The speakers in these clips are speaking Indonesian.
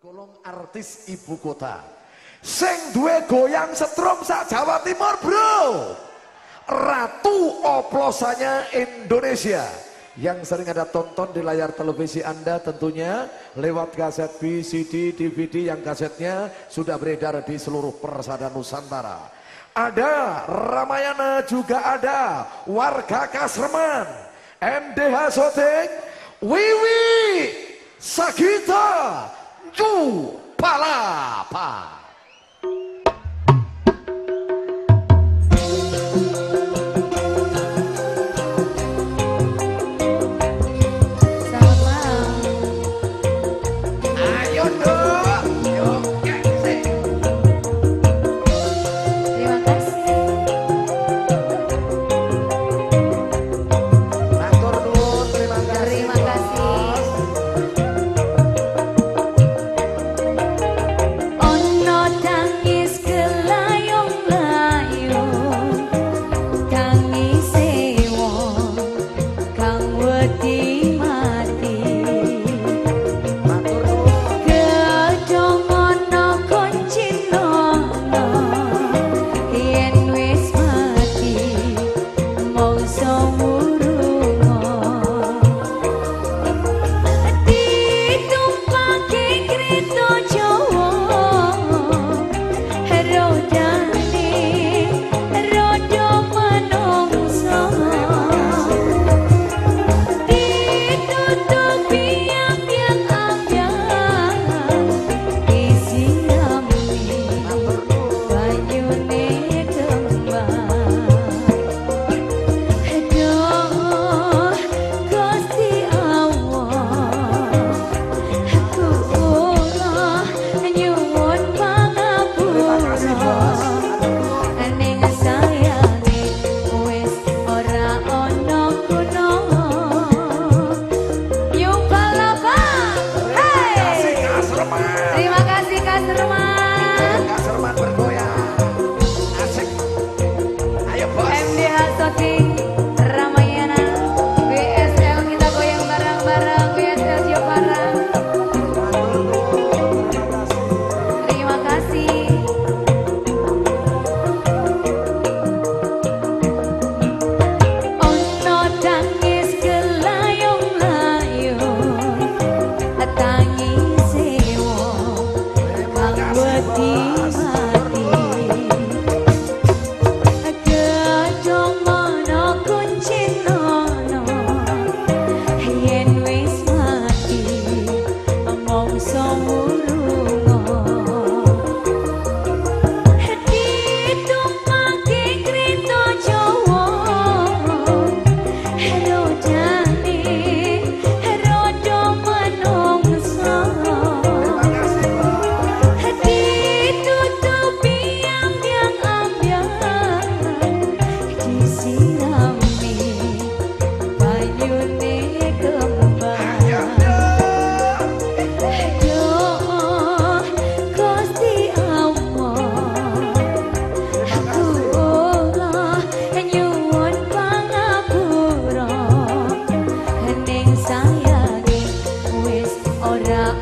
Golong artis ibu kota. Sing duwe goyang setrum sak Jawa Timur, Bro. Ratu oplosannya Indonesia. Yang sering Anda tonton di layar televisi Anda tentunya lewat kaset VCD, DVD yang kasetnya sudah beredar di seluruh persada Nusantara. Ada Ramayana juga ada warga Kasreman, MDH Soting, Wiwi, Sagita, 猪怕啦怕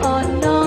Oh, no.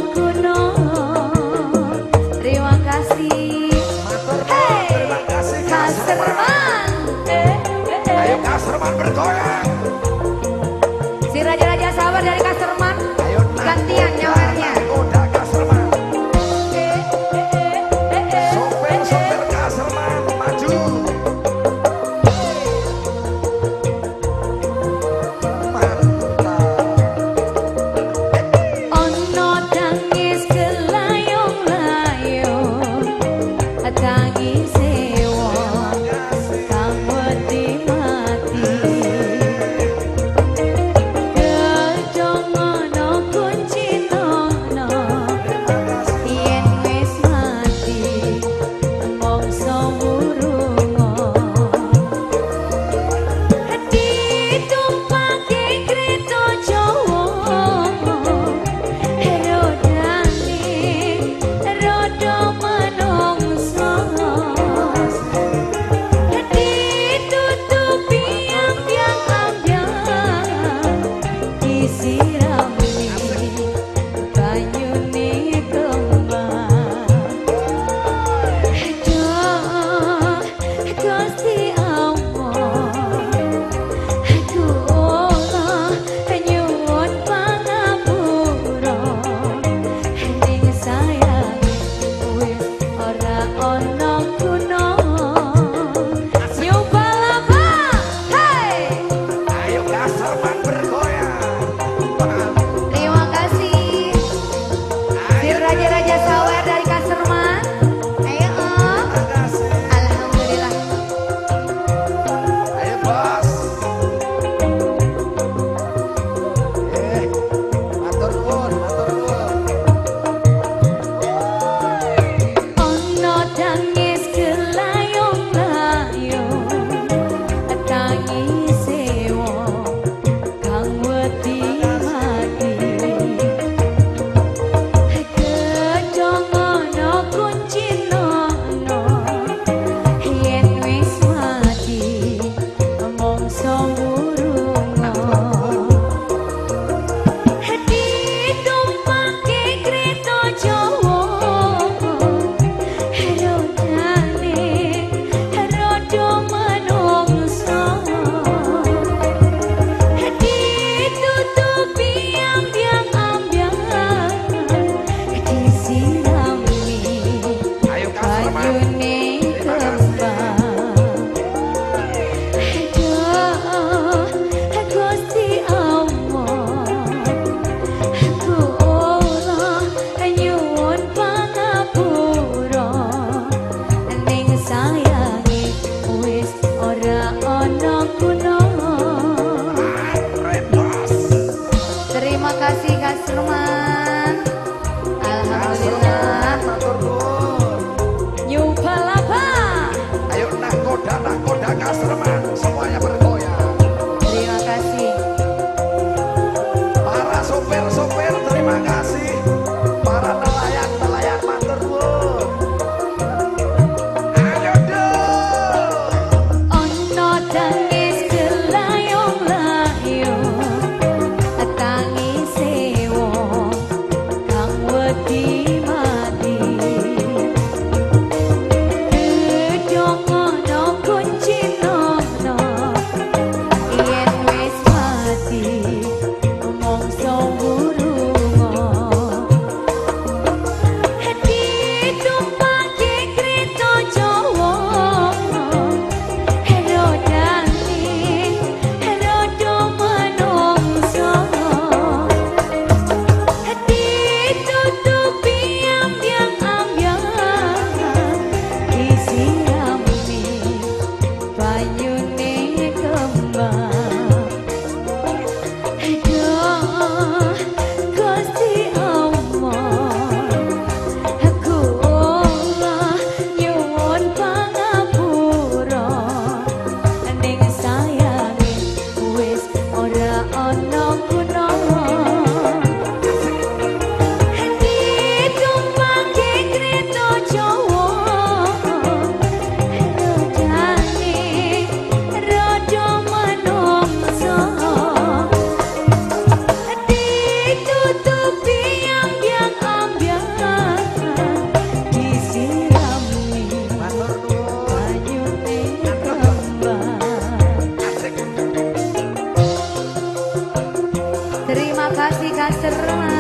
clásicas hermanas.